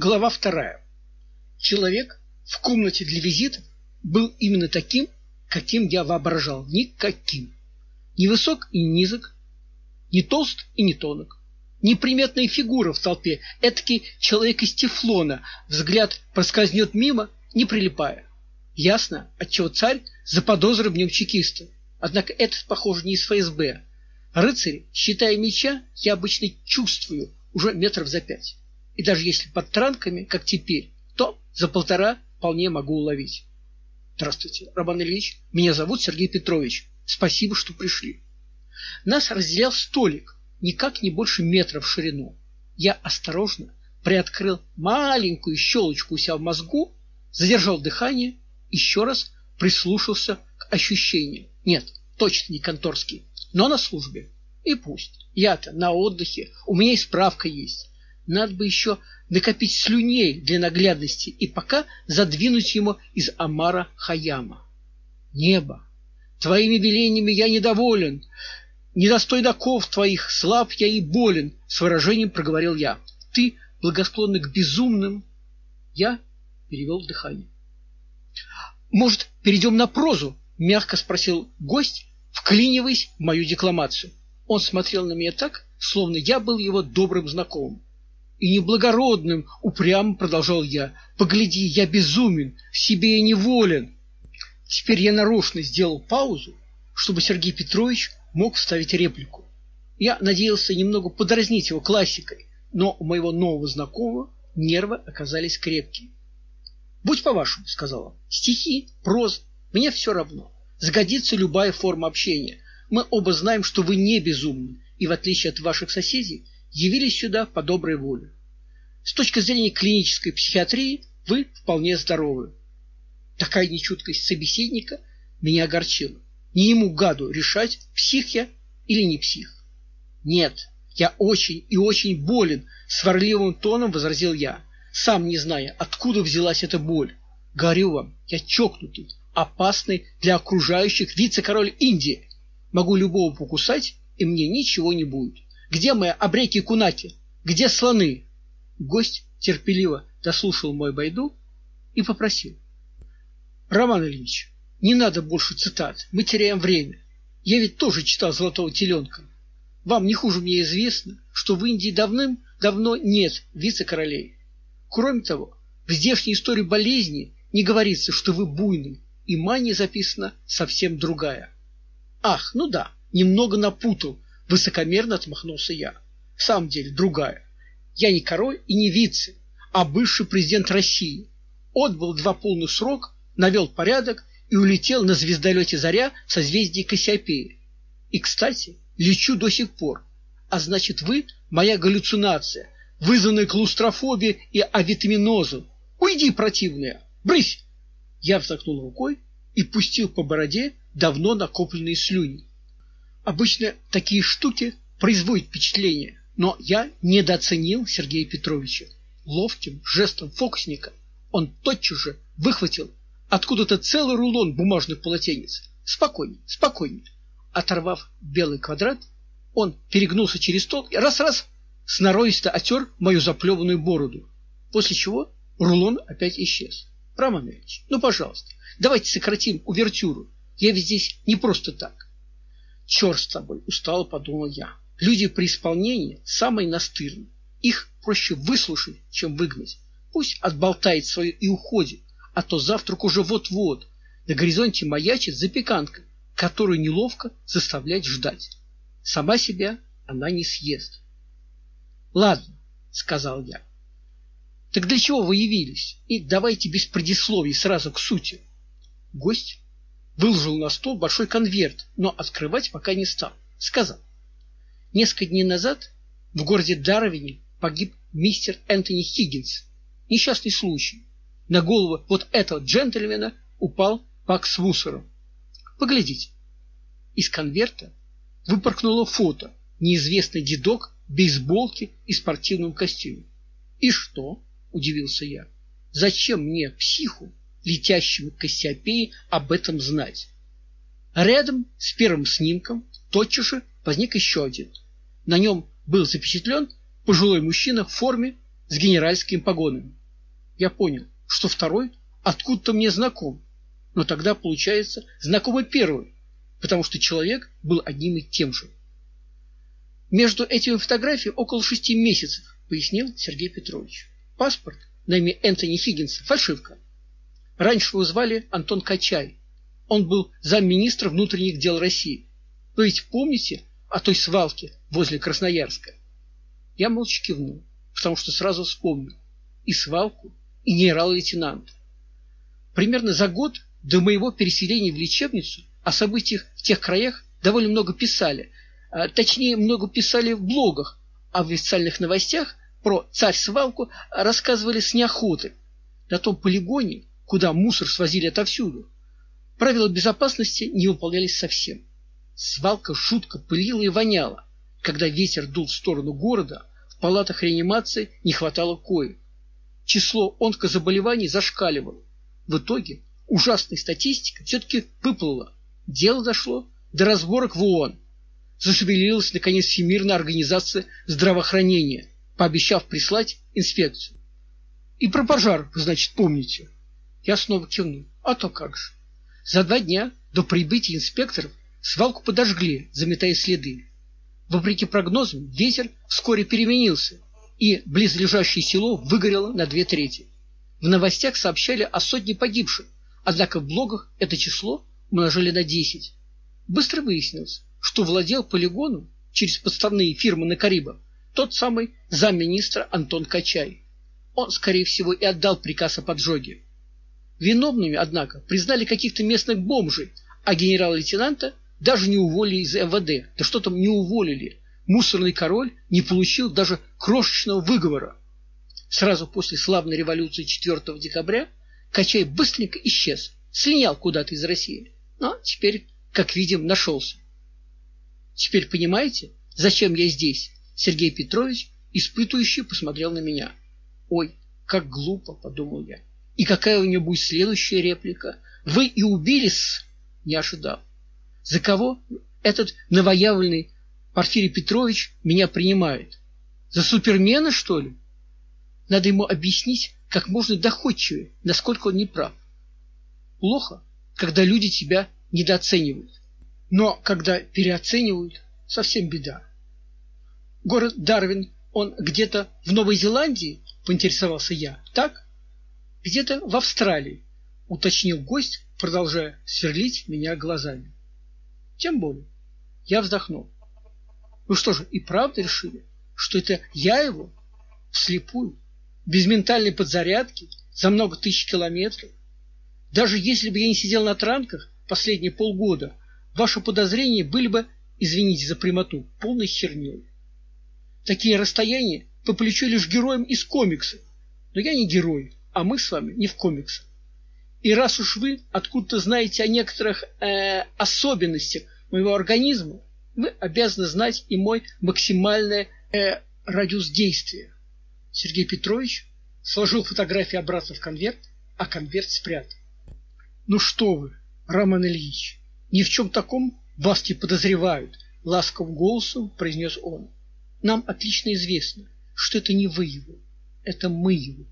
Глава вторая. Человек в комнате для визитов был именно таким, каким я воображал, никаким. Не высок и не низок, не толст и не тонок. Неприметная фигура в толпе, этакий человек из тефлона, взгляд проскользнет мимо, не прилипая. Ясно, отчего царь заподозрил в нем чекиста. Однако этот, похоже, не из ФСБ. Рыцарь, считая меча, я обычно чувствую уже метров за пять и даже если под транками, как теперь, то за полтора вполне могу уловить. Здравствуйте, Роман Ильич. Меня зовут Сергей Петрович. Спасибо, что пришли. Нас разделял столик, никак не больше метра в ширину. Я осторожно приоткрыл маленькую щелочку у себя в мозгу, задержал дыхание, еще раз прислушался к ощущениям. Нет, точно не конторский, но на службе. И пусть. Я-то на отдыхе, у меня и справка есть. Надо бы еще накопить слюней для наглядности и пока задвинуть ему из Амара Хаяма. Небо, твоими велениями я недоволен, недостой оков твоих, слаб я и болен, с выражением проговорил я. Ты благосклонный к безумным. Я перевел дыхание. Может, перейдем на прозу? мягко спросил гость, вклиниваясь в мою декламацию. Он смотрел на меня так, словно я был его добрым знакомым и неблагородным, упрямо продолжал я. Погляди, я безумен, в себе я неволен. Теперь я нарочно сделал паузу, чтобы Сергей Петрович мог вставить реплику. Я надеялся немного подразнить его классикой, но у моего нового знакомого нервы оказались крепкие. "Будь по-вашему", сказала. "Стихи, проза, мне все равно. Сгодится любая форма общения. Мы оба знаем, что вы не безумны, и в отличие от ваших соседей, явились сюда по доброй воле. С точки зрения клинической психиатрии вы вполне здоровы. Такая нечуткость собеседника меня огорчила. Не ему гаду решать, псих я или не псих. Нет, я очень и очень болен, сварливым тоном возразил я, сам не зная, откуда взялась эта боль. Говорю вам, я чокнутый, опасный для окружающих вице-король Индии. Могу любого покусать, и мне ничего не будет. Где мои обреки кунаки? Где слоны? Гость терпеливо дослушал мой байду и попросил: "Роман Ильич, не надо больше цитат. Мы теряем время. Я ведь тоже читал Золотого теленка. Вам не хуже мне известно, что в Индии давным-давно нет вице-королей. Кроме того, в здешней истории болезни не говорится, что вы буйный, и мания записана совсем другая. Ах, ну да, немного напутал, Высокомерно отмахнулся я. В самом деле, другая. Я не король и не вице, а бывший президент России. Отбыл два полных срок, навел порядок и улетел на звездолете Заря в созвездии Кассиопеи. И, кстати, лечу до сих пор. А значит, вы моя галлюцинация, вызванная клаустрофобией и авитаминозом. Уйди, противная. Брысь. Я вздохнул рукой и пустил по бороде давно накопленные слюни. Обычно такие штуки производят впечатление, но я недооценил Сергея Петровича. Ловким жестом фокусника он тотчас же выхватил откуда-то целый рулон бумажных полотенец. Спокойнее, спокойнее. Оторвав белый квадрат, он перегнулся через стол и раз-раз сноровисто отер мою заплеванную бороду, после чего рулон опять исчез. Роман Ильич, ну, пожалуйста, давайте сократим увертюру. Я ведь здесь не просто так. Черт с тобой, устало подумал я. Люди при исполнении самые настырные. Их проще выслушать, чем выгнать. Пусть отболтает свое и уходит, а то завтрак уже вот-вот. На горизонте маячит запеканка, которую неловко заставлять ждать. Сама себя она не съест. Ладно, сказал я. Так для чего вы явились? И давайте без предисловий сразу к сути. Гость выложил на стол большой конверт, но открывать пока не стал. Сказал: "Несколько дней назад в городе Дарвине погиб мистер Энтони Хиггинс. Несчастный случай. На голову вот этого джентльмена упал пак с мусором. Поглядите". Из конверта выпорхнуло фото неизвестный дедок в бейсболке и спортивном костюме. "И что?" удивился я. "Зачем мне психу летящему к об этом знать. Рядом с первым снимком тотчас же возник еще один. На нем был запечатлен пожилой мужчина в форме с генеральскими погонами. Я понял, что второй откуда-то мне знаком, но тогда получается знакомый первый, потому что человек был одним и тем же. Между этими фотографиями около шести месяцев, пояснил Сергей Петрович. Паспорт на имя Энтони Хиггинса фальшивка. Раньше его звали Антон Качай. Он был замминистра внутренних дел России. Вы ведь помните о той свалке возле Красноярска? Я молча кивнул, потому что сразу вспомнил и свалку, и генерал-лейтенанта. Примерно за год до моего переселения в лечебницу о событиях в тех краях довольно много писали, а, точнее, много писали в блогах, а в официальных новостях про царь-свалку рассказывали с неохотой. На том полигоне, куда мусор свозили отовсюду, правила безопасности не выполнялись совсем. Свалка жутко пылила и воняла. Когда ветер дул в сторону города, в палатах реанимации не хватало коек. Число онкозаболеваний зашкаливало. В итоге ужасная статистика все-таки выплыла. Дело дошло до разборок в ООН. Зашевелилась, наконец, Всемирная организация здравоохранения, пообещав прислать инспекцию. И про пожар, значит, помните. Я снова кивнул. А то как же. За два дня до прибытия инспекторов Свалку подожгли, заметая следы. Вопреки прогнозам, ветер вскоре переменился, и близлежащее село выгорело на две трети. В новостях сообщали о сотне погибших, однако в блогах это число умножили на десять. Быстро выяснилось, что владел полигоном через подставные фирмы на Карибах тот самый замминистра Антон Качай. Он, скорее всего, и отдал приказ о поджоге. Виновными, однако, признали каких-то местных бомжей, а генерал-лейтенанта даже не уволили из МВД. Да что там не уволили? Мусорный король не получил даже крошечного выговора. Сразу после славной революции 4 декабря Качай быстренько исчез, слинял куда-то из России. Но теперь, как видим, нашелся. Теперь понимаете, зачем я здесь? Сергей Петрович испытующе посмотрел на меня. Ой, как глупо, подумал я. И какая у него будет следующая реплика? Вы и убили-с? Не ожидал. За кого этот новоявленный Порфирий Петрович меня принимает? За супермена, что ли? Надо ему объяснить как можно доходчивее, насколько он не прав. Плохо, когда люди тебя недооценивают. Но когда переоценивают, совсем беда. Город Дарвин, он где-то в Новой Зеландии, поинтересовался я. Так? Где-то в Австралии, уточнил гость, продолжая сверлить меня глазами. Тем более. Я вздохнул. Вы что же, и правда решили, что это я его вслепую, без ментальной подзарядки, за много тысяч километров? Даже если бы я не сидел на транках последние полгода, ваши подозрения были бы, извините за прямоту, полной херней. Такие расстояния по плечу лишь героям из комиксов. Но я не герой, а мы с вами не в комиксах. И раз уж вы откуда-то знаете о некоторых э, особенностях моего организма, вы обязаны знать и мой максимальный э, радиус действия. Сергей Петрович сложил фотографии обратно в конверт, а конверт спрятал. Ну что вы, Роман Ильич, ни в чем таком вас не подозревают, ласковым голосом произнес он. Нам отлично известно, что это не вы его, это мы его.